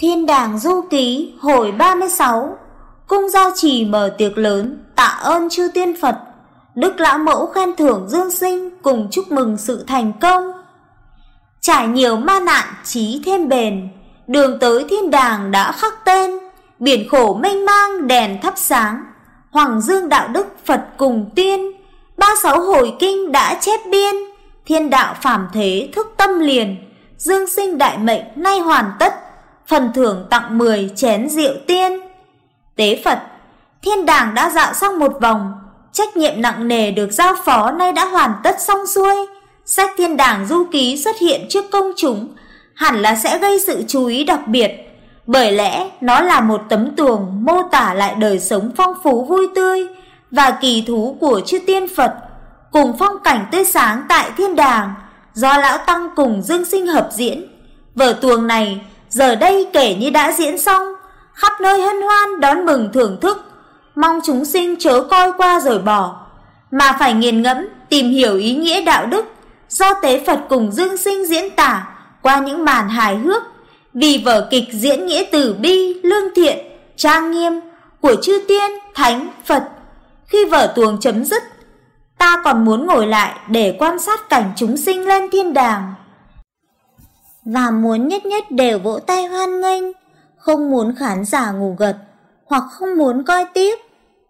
Thiên đàng du ký, hồi 36 Cung giao trì mở tiệc lớn, tạ ơn chư tiên Phật. Đức Lão Mẫu khen thưởng Dương Sinh cùng chúc mừng sự thành công. Trải nhiều ma nạn trí thêm bền. Đường tới thiên đàng đã khắc tên. Biển khổ mênh mang, đèn thắp sáng. Hoàng dương đạo đức Phật cùng tiên. Ba sáu hồi kinh đã chép biên. Thiên đạo phàm thế thức tâm liền. Dương sinh đại mệnh nay hoàn tất. Phần thưởng tặng 10 chén rượu tiên. Tế Phật, Thiên đàng đã dạo xong một vòng, Trách nhiệm nặng nề được giao phó nay đã hoàn tất xong xuôi. Sách thiên đàng du ký xuất hiện trước công chúng, Hẳn là sẽ gây sự chú ý đặc biệt, Bởi lẽ nó là một tấm tường mô tả lại đời sống phong phú vui tươi Và kỳ thú của chư tiên Phật, Cùng phong cảnh tươi sáng tại thiên đàng Do Lão Tăng cùng Dương Sinh hợp diễn. Vở tuồng này giờ đây kể như đã diễn xong Khắp nơi hân hoan đón mừng thưởng thức. Mong chúng sinh chớ coi qua rồi bỏ Mà phải nghiền ngẫm tìm hiểu ý nghĩa đạo đức Do tế Phật cùng Dương Sinh diễn tả Qua những màn hài hước Vì vở kịch diễn nghĩa từ bi, lương thiện, trang nghiêm Của chư tiên, thánh, Phật. Khi vở tuồng chấm dứt Ta còn muốn ngồi lại để quan sát cảnh chúng sinh lên thiên đàng. Và muốn nhất nhất đều vỗ tay hoan nghênh Không muốn khán giả ngủ gật Hoặc không muốn coi tiếp.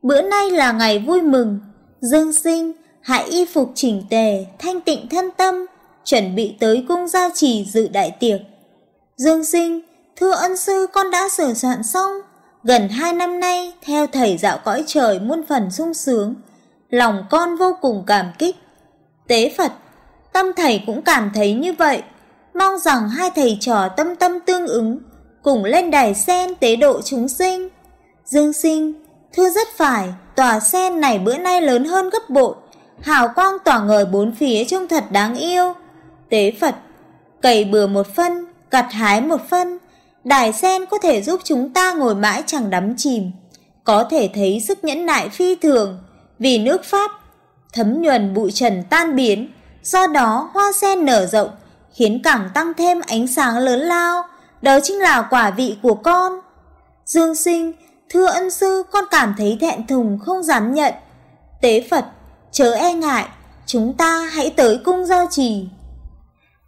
Bữa nay là ngày vui mừng Dương sinh Hãy y phục chỉnh tề Thanh tịnh thân tâm Chuẩn bị tới cung giao trì dự đại tiệc. Dương sinh Thưa ân sư con đã sửa soạn xong. Gần hai năm nay Theo thầy dạo cõi trời muôn phần sung sướng lòng con vô cùng cảm kích. Tế Phật, tâm thầy cũng cảm thấy như vậy, mong rằng hai thầy trò tâm tâm tương ứng, cùng lên đài sen tế độ chúng sinh. Dương sinh, thưa rất phải, tòa sen này bữa nay lớn hơn gấp bội, hào quang tỏa ngời bốn phía trông thật đáng yêu. Tế Phật, cày bừa một phân, gặt hái một phân, đài sen có thể giúp chúng ta ngồi mãi chẳng đắm chìm, có thể thấy sức nhẫn nại phi thường, vì nước Pháp thấm nhuần bụi trần tan biến, do đó hoa sen nở rộng, khiến càng tăng thêm ánh sáng lớn lao, đó chính là quả vị của con. Dương sinh, thưa ân sư, con cảm thấy thẹn thùng không dám nhận. Tế Phật, chớ e ngại, chúng ta hãy tới cung giao trì.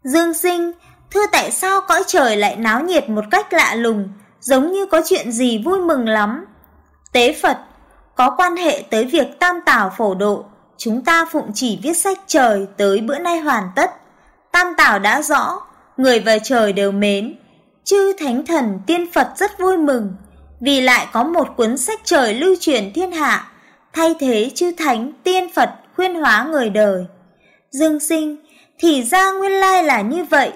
Dương sinh, thưa tại sao cõi trời lại náo nhiệt một cách lạ lùng, giống như có chuyện gì vui mừng lắm. Tế Phật, có quan hệ tới việc tam tảo phổ độ, chúng ta phụng chỉ viết sách trời tới bữa nay hoàn tất. Tam tảo đã rõ, người và trời đều mến, chư thánh thần tiên Phật rất vui mừng, vì lại có một cuốn sách trời lưu truyền thiên hạ, thay thế chư thánh tiên Phật khuyên hóa người đời. Dương sinh, thì ra nguyên lai là như vậy,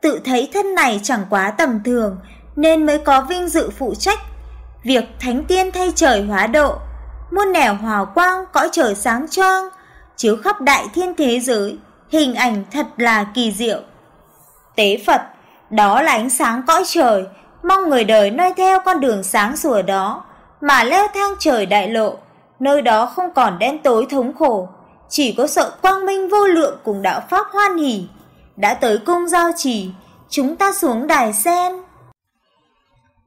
tự thấy thân này chẳng quá tầm thường, nên mới có vinh dự phụ trách. Việc thánh tiên thay trời hóa độ muôn nẻo hòa quang cõi trời sáng choang, chiếu khắp đại thiên thế giới, hình ảnh thật là kỳ diệu. Tế Phật, đó là ánh sáng cõi trời, mong người đời noi theo con đường sáng sủa đó, mà leo thang trời đại lộ, nơi đó không còn đen tối thống khổ, chỉ có sợ quang minh vô lượng cùng đạo pháp hoan hỷ. Đã tới cung giao chỉ chúng ta xuống đài sen.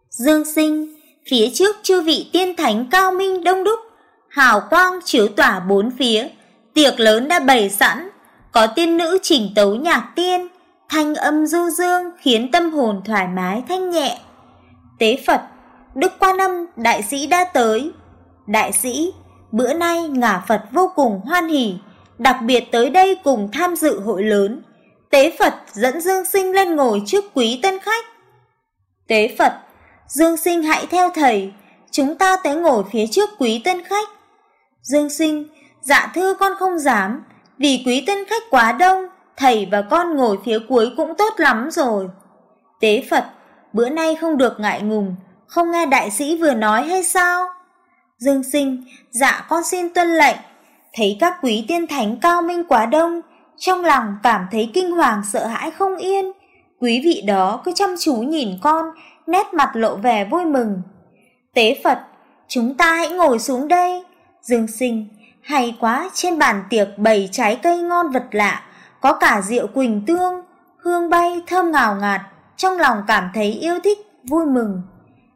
Dương sinh, phía trước chư vị tiên thánh cao minh đông đúc, hào quang chiếu tỏa bốn phía, tiệc lớn đã bày sẵn, có tiên nữ chỉnh tấu nhạc tiên, thanh âm du dương khiến tâm hồn thoải mái thanh nhẹ. Tế Phật, Đức Quan Âm đại sĩ đã tới. Đại sĩ, bữa nay ngả Phật vô cùng hoan hỉ, đặc biệt tới đây cùng tham dự hội lớn. Tế Phật dẫn Dương Sinh lên ngồi trước quý tân khách. Tế Phật, Dương Sinh hãy theo thầy, chúng ta tới ngồi phía trước quý tân khách. Dương sinh, dạ thưa con không dám, vì quý tân khách quá đông, thầy và con ngồi phía cuối cũng tốt lắm rồi. Tế Phật, bữa nay không được ngại ngùng, không nghe đại sĩ vừa nói hay sao? Dương sinh, dạ con xin tuân lệnh. Thấy các quý tiên thánh cao minh quá đông, trong lòng cảm thấy kinh hoàng sợ hãi không yên. Quý vị đó cứ chăm chú nhìn con, nét mặt lộ vẻ vui mừng. Tế Phật, chúng ta hãy ngồi xuống đây. Dương sinh, hay quá, trên bàn tiệc bày trái cây ngon vật lạ, có cả rượu quỳnh tương, hương bay thơm ngào ngạt, trong lòng cảm thấy yêu thích, vui mừng.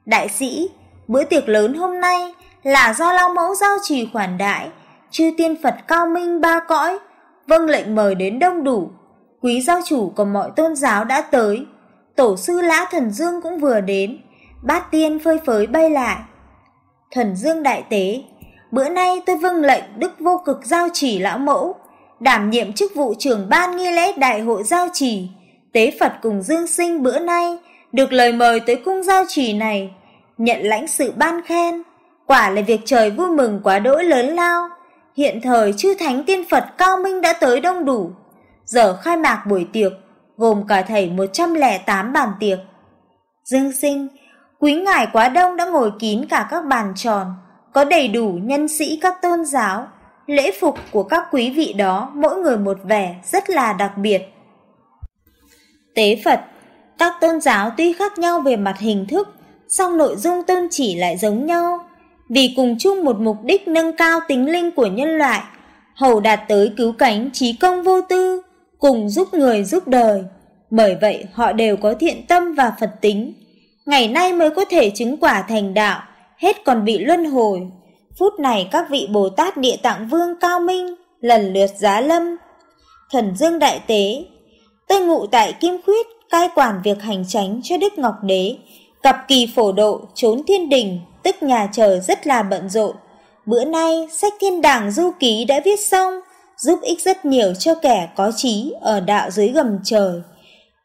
Đại sĩ, bữa tiệc lớn hôm nay là do lao Mẫu giao trì khoản đại, chư tiên Phật cao minh ba cõi, vâng lệnh mời đến đông đủ. Quý giáo chủ của mọi tôn giáo đã tới, tổ sư Lã Thần Dương cũng vừa đến, bát tiên phơi phới bay lại. Thần Dương đại tế, bữa nay tôi vâng lệnh Đức Vô Cực giao chỉ Lão Mẫu, đảm nhiệm chức vụ trưởng ban nghi lễ đại hội giao chỉ, tế Phật cùng Dương Sinh bữa nay, được lời mời tới cung giao chỉ này, nhận lãnh sự ban khen, quả là việc trời vui mừng quá đỗi lớn lao. Hiện thời chư thánh tiên Phật cao minh đã tới đông đủ, giờ khai mạc buổi tiệc, gồm cả thảy 108 bàn tiệc. Dương sinh, quý ngài quá đông đã ngồi kín cả các bàn tròn, có đầy đủ nhân sĩ các tôn giáo, lễ phục của các quý vị đó mỗi người một vẻ rất là đặc biệt. Tế Phật Các tôn giáo tuy khác nhau về mặt hình thức, song nội dung tôn chỉ lại giống nhau, vì cùng chung một mục đích nâng cao tính linh của nhân loại, hầu đạt tới cứu cánh trí công vô tư, cùng giúp người giúp đời. Bởi vậy họ đều có thiện tâm và Phật tính, ngày nay mới có thể chứng quả thành đạo, hết còn bị luân hồi. Phút này các vị Bồ Tát Địa Tạng Vương cao minh lần lượt giá lâm. Thần Dương Đại Tế, tôi ngụ tại Kim Khuyết, cai quản việc hành tránh cho Đức Ngọc Đế, cặp kỳ phổ độ trốn thiên đình, tức nhà trời rất là bận rộn. Bữa nay, sách thiên đảng du ký đã viết xong, giúp ích rất nhiều cho kẻ có trí ở đạo dưới gầm trời.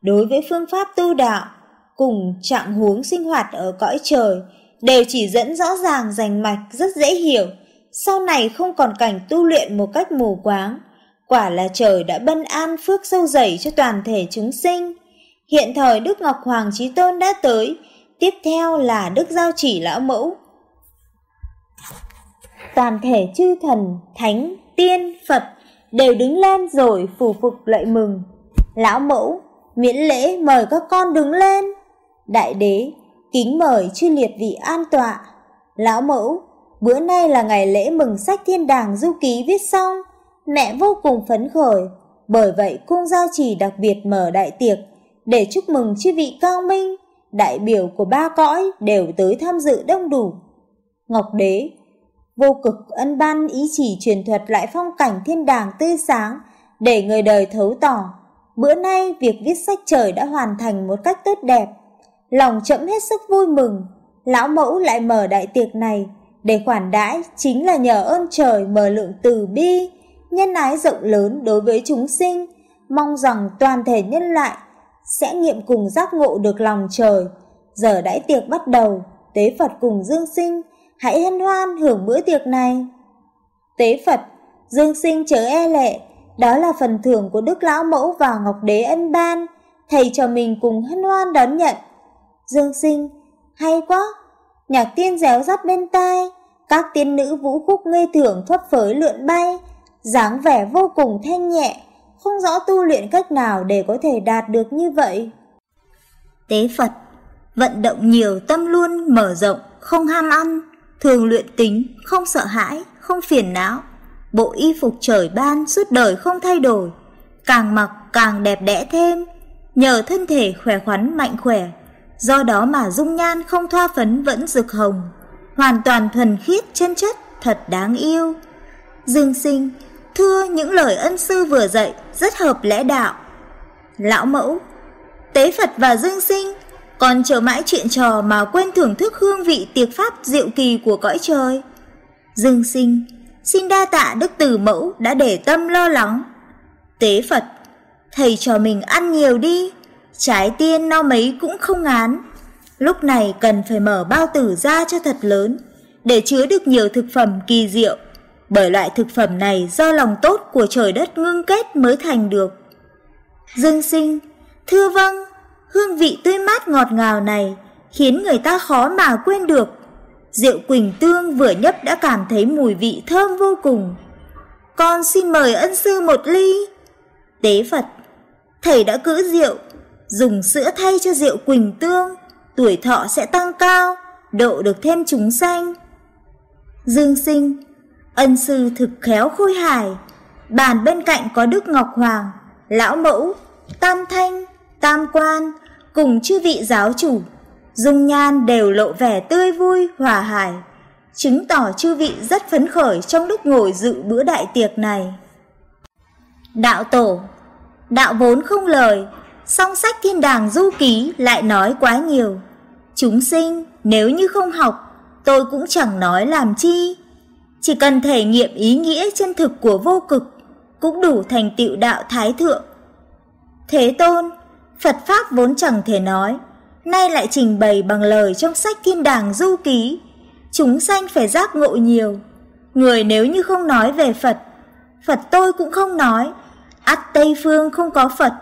Đối với phương pháp tu đạo, cùng trạng huống sinh hoạt ở cõi trời, đều chỉ dẫn rõ ràng rành mạch rất dễ hiểu, sau này không còn cảnh tu luyện một cách mù quáng. Quả là trời đã bân an phước sâu dày cho toàn thể chúng sinh. Hiện thời Đức Ngọc Hoàng Chí Tôn đã tới, tiếp theo là Đức Giao Chỉ Lão Mẫu. Toàn thể chư thần, thánh, tiên, Phật đều đứng lên rồi phù phục lợi mừng. Lão Mẫu, miễn lễ mời các con đứng lên. Đại đế, kính mời chư liệt vị an tọa. Lão Mẫu, bữa nay là ngày lễ mừng sách thiên đàng du ký viết xong. Mẹ vô cùng phấn khởi, bởi vậy cung giao trì đặc biệt mở đại tiệc để chúc mừng chư vị cao minh, đại biểu của ba cõi đều tới tham dự đông đủ. Ngọc Đế vô cực ân ban ý chỉ truyền thuật lại phong cảnh thiên đàng tươi sáng để người đời thấu tỏ. Bữa nay việc viết sách trời đã hoàn thành một cách tốt đẹp. Lòng chậm hết sức vui mừng, lão mẫu lại mở đại tiệc này để khoản đãi chính là nhờ ơn trời mở lượng từ bi, nhân ái rộng lớn đối với chúng sinh, mong rằng toàn thể nhân loại sẽ nghiệm cùng giác ngộ được lòng trời. Giờ đãi tiệc bắt đầu, tế Phật cùng dương sinh, hãy hân hoan hưởng bữa tiệc này. Tế Phật, dương sinh chớ e lệ, đó là phần thưởng của Đức Lão Mẫu và Ngọc Đế ân ban, thầy cho mình cùng hân hoan đón nhận. Dương sinh, hay quá, nhạc tiên réo rắt bên tai, các tiên nữ vũ khúc ngây thưởng phấp phới lượn bay, dáng vẻ vô cùng thanh nhẹ, không rõ tu luyện cách nào để có thể đạt được như vậy. Tế Phật, vận động nhiều tâm luôn mở rộng, không ham ăn, thường luyện tính, không sợ hãi, không phiền não. Bộ y phục trời ban suốt đời không thay đổi, càng mặc càng đẹp đẽ thêm, nhờ thân thể khỏe khoắn mạnh khỏe, do đó mà dung nhan không thoa phấn vẫn rực hồng, hoàn toàn thuần khiết chân chất, thật đáng yêu. Dương sinh, thưa những lời ân sư vừa dạy rất hợp lẽ đạo. Lão mẫu, tế Phật và Dương sinh còn chờ mãi chuyện trò mà quên thưởng thức hương vị tiệc pháp diệu kỳ của cõi trời. Dương sinh, xin đa tạ Đức Tử Mẫu đã để tâm lo lắng. Tế Phật, thầy cho mình ăn nhiều đi, trái tiên no mấy cũng không ngán. Lúc này cần phải mở bao tử ra cho thật lớn, để chứa được nhiều thực phẩm kỳ diệu, bởi loại thực phẩm này do lòng tốt của trời đất ngưng kết mới thành được. Dương sinh, thưa vâng, hương vị tươi mát ngọt ngào này khiến người ta khó mà quên được. Rượu Quỳnh Tương vừa nhấp đã cảm thấy mùi vị thơm vô cùng. Con xin mời ân sư một ly. Tế Phật, thầy đã cữ rượu, dùng sữa thay cho rượu Quỳnh Tương, tuổi thọ sẽ tăng cao, độ được thêm chúng sanh. Dương sinh, ân sư thực khéo khôi hài, bàn bên cạnh có Đức Ngọc Hoàng, Lão Mẫu, Tam Thanh, Tam Quan, cùng chư vị giáo chủ. dung nhan đều lộ vẻ tươi vui, hòa hài chứng tỏ chư vị rất phấn khởi trong lúc ngồi dự bữa đại tiệc này. Đạo tổ Đạo vốn không lời, song sách thiên đàng du ký lại nói quá nhiều. Chúng sinh, nếu như không học, tôi cũng chẳng nói làm chi. Chỉ cần thể nghiệm ý nghĩa chân thực của vô cực, cũng đủ thành tựu đạo thái thượng. Thế tôn, Phật Pháp vốn chẳng thể nói, nay lại trình bày bằng lời trong sách thiên đàng du ký. Chúng sanh phải giác ngộ nhiều. Người nếu như không nói về Phật, Phật tôi cũng không nói, ắt Tây Phương không có Phật,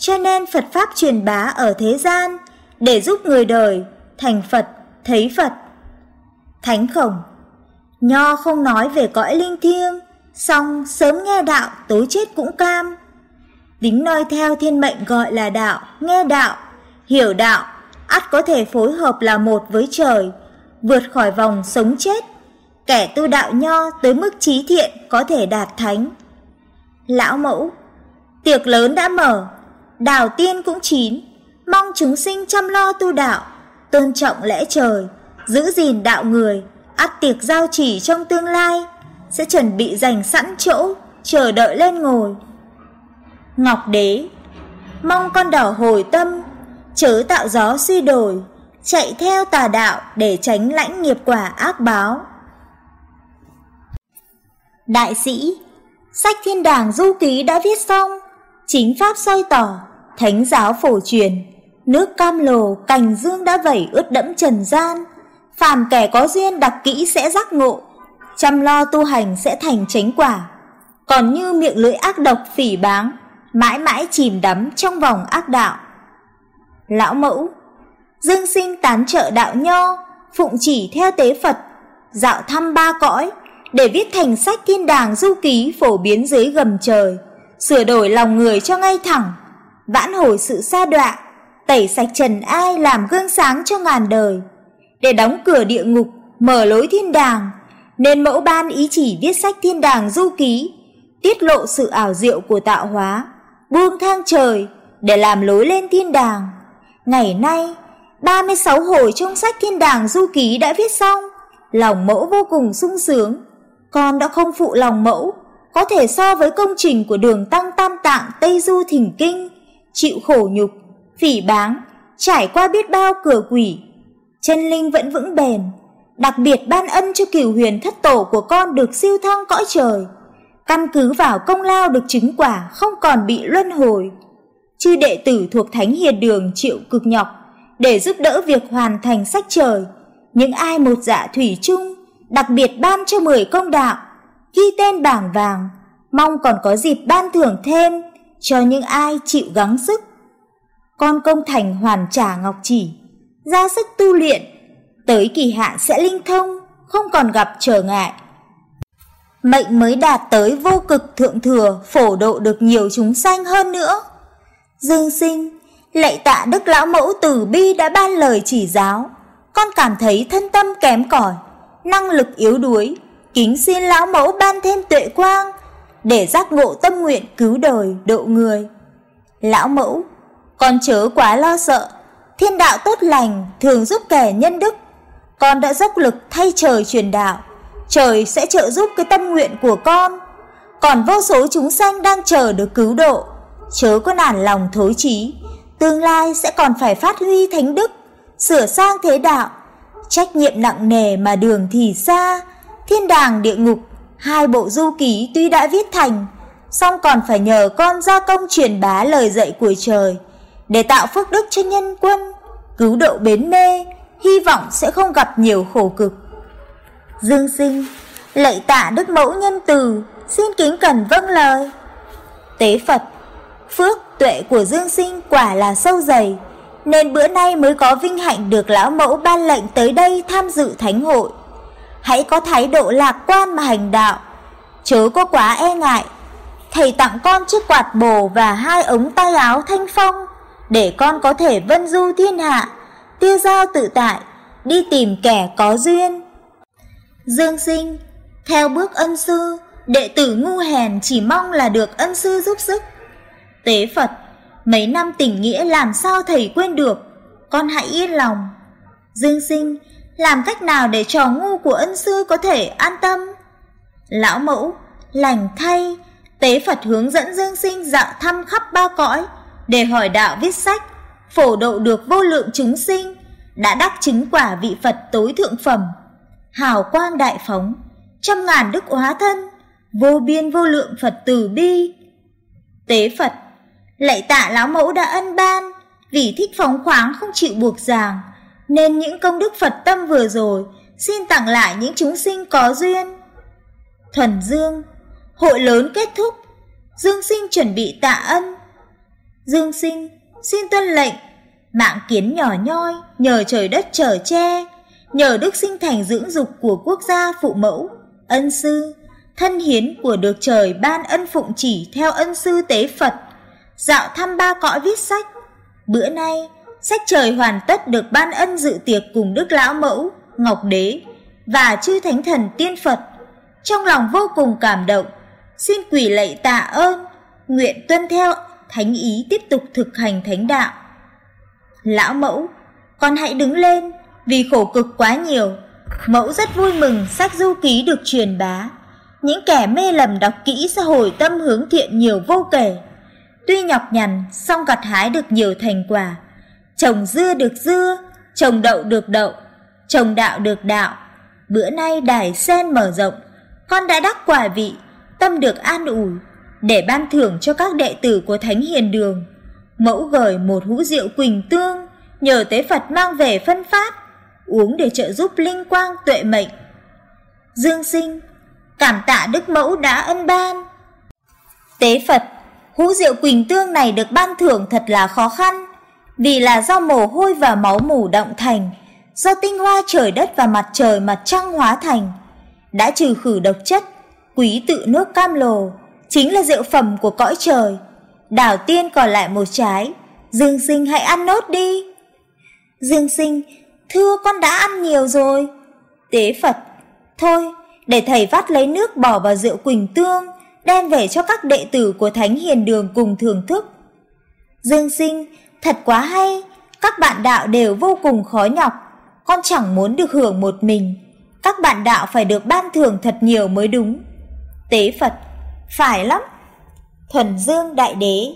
cho nên Phật Pháp truyền bá ở thế gian để giúp người đời thành Phật, thấy Phật. Thánh khổng Nho không nói về cõi linh thiêng, song sớm nghe đạo tối chết cũng cam. Tính noi theo thiên mệnh gọi là đạo, nghe đạo, hiểu đạo, ắt có thể phối hợp là một với trời, vượt khỏi vòng sống chết. Kẻ tu đạo nho tới mức trí thiện có thể đạt thánh. Lão mẫu, tiệc lớn đã mở, đào tiên cũng chín, mong chúng sinh chăm lo tu đạo, tôn trọng lẽ trời, giữ gìn đạo người, ắt tiệc giao chỉ trong tương lai, sẽ chuẩn bị dành sẵn chỗ, chờ đợi lên ngồi. Ngọc đế, mong con đỏ hồi tâm, chớ tạo gió suy đổi, chạy theo tà đạo để tránh lãnh nghiệp quả ác báo. Đại sĩ, sách thiên đàng du ký đã viết xong, chính pháp soi tỏ, thánh giáo phổ truyền, nước cam lồ cành dương đã vẩy ướt đẫm trần gian, phàm kẻ có duyên đặc kỹ sẽ giác ngộ, chăm lo tu hành sẽ thành chánh quả. Còn như miệng lưỡi ác độc phỉ báng, mãi mãi chìm đắm trong vòng ác đạo. Lão mẫu, dương sinh tán trợ đạo nho, phụng chỉ theo tế Phật, dạo thăm ba cõi, để viết thành sách thiên đàng du ký phổ biến dưới gầm trời, sửa đổi lòng người cho ngay thẳng, vãn hồi sự sa đọa, tẩy sạch trần ai làm gương sáng cho ngàn đời, để đóng cửa địa ngục, mở lối thiên đàng, nên mẫu ban ý chỉ viết sách thiên đàng du ký, tiết lộ sự ảo diệu của tạo hóa, buông thang trời để làm lối lên thiên đàng. Ngày nay, 36 hồi trong sách thiên đàng du ký đã viết xong, lòng mẫu vô cùng sung sướng. Con đã không phụ lòng mẫu, có thể so với công trình của đường tăng tam tạng Tây Du Thỉnh Kinh, chịu khổ nhục, phỉ báng, trải qua biết bao cửa quỷ. Chân linh vẫn vững bền, đặc biệt ban ân cho cửu huyền thất tổ của con được siêu thăng cõi trời. Căn cứ vào công lao được chứng quả không còn bị luân hồi. Chư đệ tử thuộc Thánh Hiền Đường chịu cực nhọc để giúp đỡ việc hoàn thành sách trời. Những ai một dạ thủy chung, đặc biệt ban cho 10 công đạo, ghi tên bảng vàng, mong còn có dịp ban thưởng thêm cho những ai chịu gắng sức. Con công thành hoàn trả ngọc chỉ, ra sức tu luyện, tới kỳ hạn sẽ linh thông, không còn gặp trở ngại. Mệnh mới đạt tới vô cực thượng thừa, phổ độ được nhiều chúng sanh hơn nữa. Dương sinh, lạy tạ Đức Lão Mẫu Tử Bi đã ban lời chỉ giáo, con cảm thấy thân tâm kém cỏi, năng lực yếu đuối, kính xin Lão Mẫu ban thêm tuệ quang, để giác ngộ tâm nguyện cứu đời độ người. Lão Mẫu, con chớ quá lo sợ, thiên đạo tốt lành thường giúp kẻ nhân đức, con đã dốc lực thay trời truyền đạo, trời sẽ trợ giúp cái tâm nguyện của con. Còn vô số chúng sanh đang chờ được cứu độ, chớ có nản lòng thối chí, tương lai sẽ còn phải phát huy thánh đức, sửa sang thế đạo. Trách nhiệm nặng nề mà đường thì xa, thiên đàng địa ngục, hai bộ du ký tuy đã viết thành, song còn phải nhờ con gia công truyền bá lời dạy của trời, để tạo phước đức cho nhân quân, cứu độ bến mê, hy vọng sẽ không gặp nhiều khổ cực. Dương sinh, lạy tạ đức mẫu nhân từ, xin kính cẩn vâng lời. Tế Phật, phước tuệ của Dương sinh quả là sâu dày, nên bữa nay mới có vinh hạnh được lão mẫu ban lệnh tới đây tham dự thánh hội. Hãy có thái độ lạc quan mà hành đạo, chớ có quá e ngại. Thầy tặng con chiếc quạt bồ và hai ống tay áo thanh phong, để con có thể vân du thiên hạ, tiêu giao tự tại, đi tìm kẻ có duyên. Dương sinh, theo bước ân sư, đệ tử ngu hèn chỉ mong là được ân sư giúp sức. Tế Phật, mấy năm tình nghĩa làm sao thầy quên được, con hãy yên lòng, Dương sinh, làm cách nào để trò ngu của ân sư có thể an tâm? Lão mẫu, lành thay, tế Phật hướng dẫn Dương sinh dạo thăm khắp ba cõi, để hỏi đạo viết sách, phổ độ được vô lượng chúng sinh, đã đắc chứng quả vị Phật tối thượng phẩm. Hào quang đại phóng, trăm ngàn đức hóa thân, vô biên vô lượng Phật từ bi. Tế Phật, lạy tạ lão mẫu đã ân ban, vì thích phóng khoáng không chịu buộc ràng, nên những công đức Phật tâm vừa rồi xin tặng lại những chúng sinh có duyên. Thuần Dương, hội lớn kết thúc, Dương Sinh chuẩn bị tạ ân. Dương Sinh, xin tuân lệnh, mạng kiến nhỏ nhoi, nhờ trời đất trở che, nhờ đức sinh thành dưỡng dục của quốc gia phụ mẫu, ân sư, thân hiến của được trời ban ân phụng chỉ theo ân sư tế Phật, dạo thăm ba cõi viết sách. Bữa nay, sách trời hoàn tất được ban ân dự tiệc cùng Đức Lão Mẫu, Ngọc Đế và chư Thánh Thần Tiên Phật. Trong lòng vô cùng cảm động, xin quỷ lạy tạ ơn, nguyện tuân theo thánh ý tiếp tục thực hành thánh đạo. Lão Mẫu, con hãy đứng lên, vì khổ cực quá nhiều. Mẫu rất vui mừng sách du ký được truyền bá. Những kẻ mê lầm đọc kỹ sẽ hồi tâm hướng thiện nhiều vô kể. Tuy nhọc nhằn, song gặt hái được nhiều thành quả. Trồng dưa được dưa, trồng đậu được đậu, trồng đạo được đạo. Bữa nay đài sen mở rộng, con đã đắc quả vị, tâm được an ủi, để ban thưởng cho các đệ tử của Thánh Hiền Đường. Mẫu gởi một hũ rượu quỳnh tương, nhờ tế Phật mang về phân phát, uống để trợ giúp linh quang tuệ mệnh. Dương sinh, cảm tạ Đức Mẫu đã ân ban. Tế Phật, hũ rượu quỳnh tương này được ban thưởng thật là khó khăn, vì là do mồ hôi và máu mủ động thành, do tinh hoa trời đất và mặt trời mặt trăng hóa thành, đã trừ khử độc chất, quý tự nước cam lồ, chính là rượu phẩm của cõi trời. Đảo tiên còn lại một trái, Dương sinh hãy ăn nốt đi. Dương sinh, thưa con đã ăn nhiều rồi. Tế Phật, thôi, để thầy vắt lấy nước bỏ vào rượu quỳnh tương, đem về cho các đệ tử của Thánh Hiền Đường cùng thưởng thức. Dương sinh, thật quá hay, các bạn đạo đều vô cùng khó nhọc, con chẳng muốn được hưởng một mình. Các bạn đạo phải được ban thưởng thật nhiều mới đúng. Tế Phật, phải lắm. Thuần Dương Đại Đế,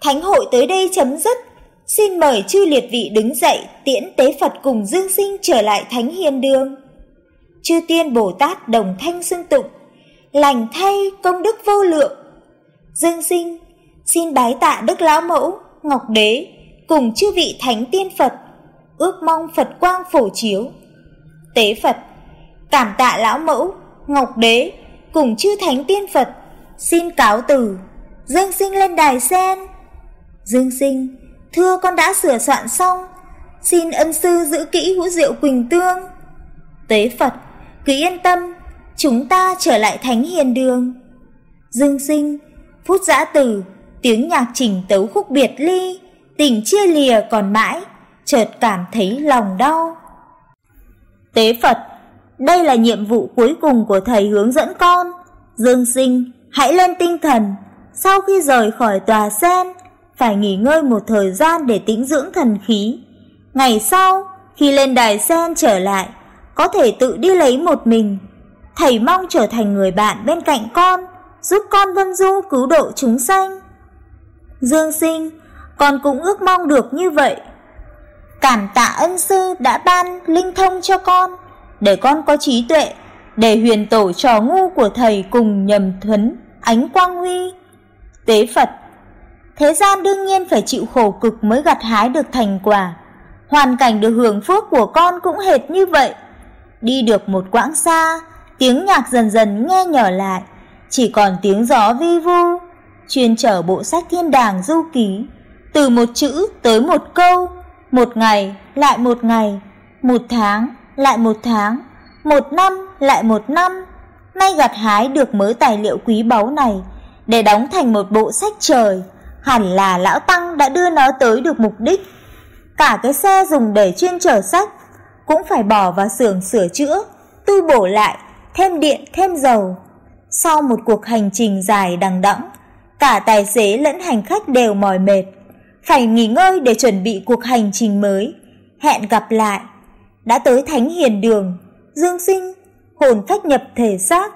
Thánh hội tới đây chấm dứt. Xin mời chư liệt vị đứng dậy tiễn tế Phật cùng Dương Sinh trở lại Thánh Hiền Đường. Chư tiên Bồ Tát đồng thanh xưng tụng, lành thay công đức vô lượng. Dương Sinh, xin bái tạ Đức Lão Mẫu, Ngọc Đế, cùng chư vị Thánh Tiên Phật, ước mong Phật quang phổ chiếu. Tế Phật, cảm tạ Lão Mẫu, Ngọc Đế, cùng chư Thánh Tiên Phật, xin cáo từ. Dương Sinh lên đài sen. Dương Sinh, thưa con đã sửa soạn xong, xin ân sư giữ kỹ hũ rượu Quỳnh Tương. Tế Phật, cứ yên tâm, chúng ta trở lại Thánh Hiền Đường. Dương Sinh, phút giã từ, tiếng nhạc chỉnh tấu khúc biệt ly, tình chia lìa còn mãi, chợt cảm thấy lòng đau. Tế Phật, đây là nhiệm vụ cuối cùng của thầy hướng dẫn con. Dương Sinh, hãy lên tinh thần, sau khi rời khỏi tòa sen, phải nghỉ ngơi một thời gian để tĩnh dưỡng thần khí. Ngày sau, khi lên đài sen trở lại, có thể tự đi lấy một mình. Thầy mong trở thành người bạn bên cạnh con, giúp con vân du cứu độ chúng sanh. Dương sinh, con cũng ước mong được như vậy. Cảm tạ ân sư đã ban linh thông cho con, để con có trí tuệ, để huyền tổ trò ngu của thầy cùng nhầm thuấn, ánh quang huy. Tế Phật Thế gian đương nhiên phải chịu khổ cực mới gặt hái được thành quả. Hoàn cảnh được hưởng phước của con cũng hệt như vậy. Đi được một quãng xa, tiếng nhạc dần dần nghe nhỏ lại, chỉ còn tiếng gió vi vu, chuyên chở bộ sách thiên đàng du ký, từ một chữ tới một câu, một ngày lại một ngày, một tháng lại một tháng, một năm lại một năm. may gặt hái được mớ tài liệu quý báu này để đóng thành một bộ sách trời, hẳn là lão tăng đã đưa nó tới được mục đích. Cả cái xe dùng để chuyên chở sách cũng phải bỏ vào xưởng sửa chữa, tu bổ lại, thêm điện, thêm dầu. Sau một cuộc hành trình dài đằng đẵng, cả tài xế lẫn hành khách đều mỏi mệt, phải nghỉ ngơi để chuẩn bị cuộc hành trình mới. Hẹn gặp lại. đã tới thánh hiền đường, Dương Sinh hồn phách nhập thể xác,